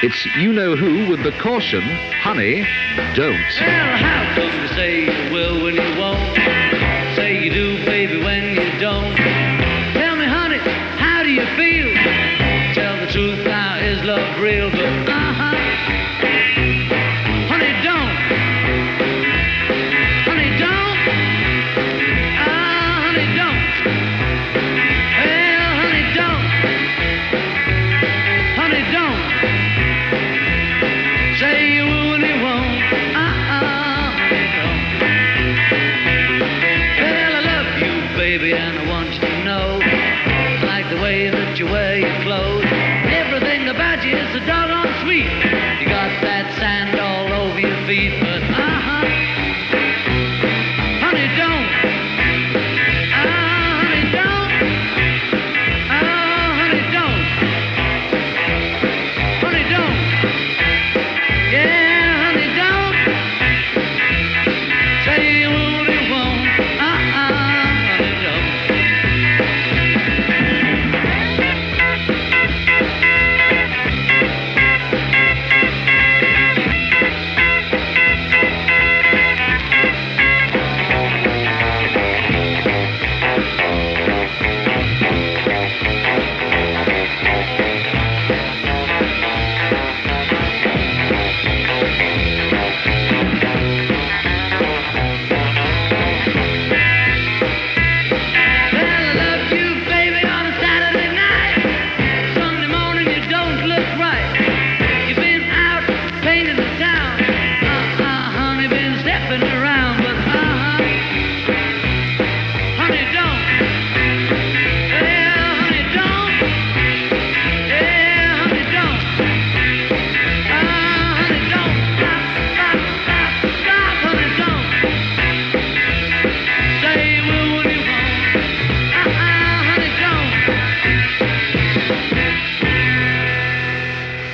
It's You Know Who with the caution, honey, don't. Well, how come you say you will when you won't? Say you do, baby, when you don't. Tell me, honey, how do you feel? Tell the truth now, is love real? But baby, and I want you to know. I like the way that you wear your clothes. Everything about you is so doggone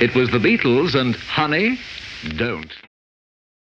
It was the Beatles and honey, don't.